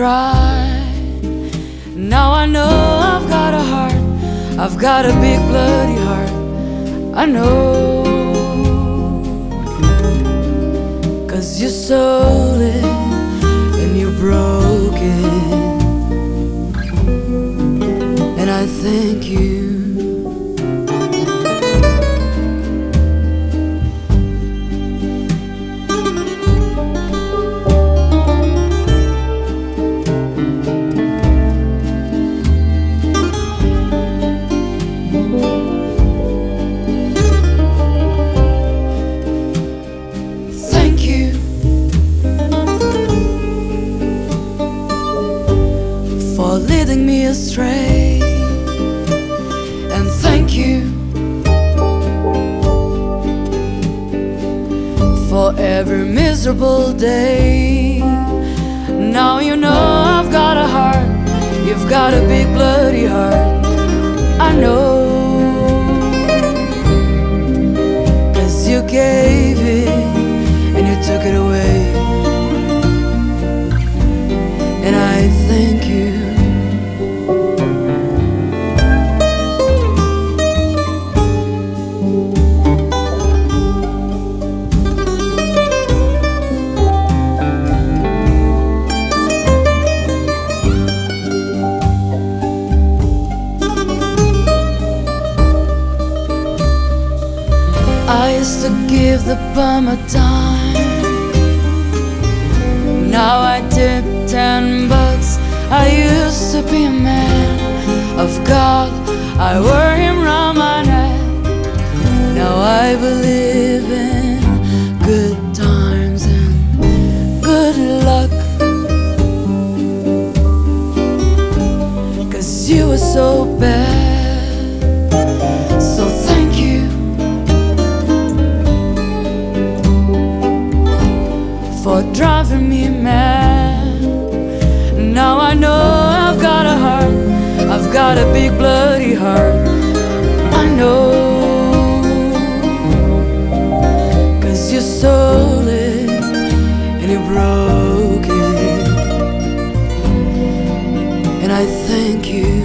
cry. Now I know I've got a heart, I've got a big bloody heart. I know. Cause you stole it and you broke it. And I thank you. For every miserable day. Now you know I've got a heart, you've got a big bloody heart. I know. Cause you gave to give the bum a dime. Now I tip ten bucks. I used to be a man of God. I wore him round my neck. Now I believe in good times and good luck. Cause you were so bad. driving me mad. Now I know I've got a heart, I've got a big bloody heart. I know, cause you stole it and you broke it. And I thank you.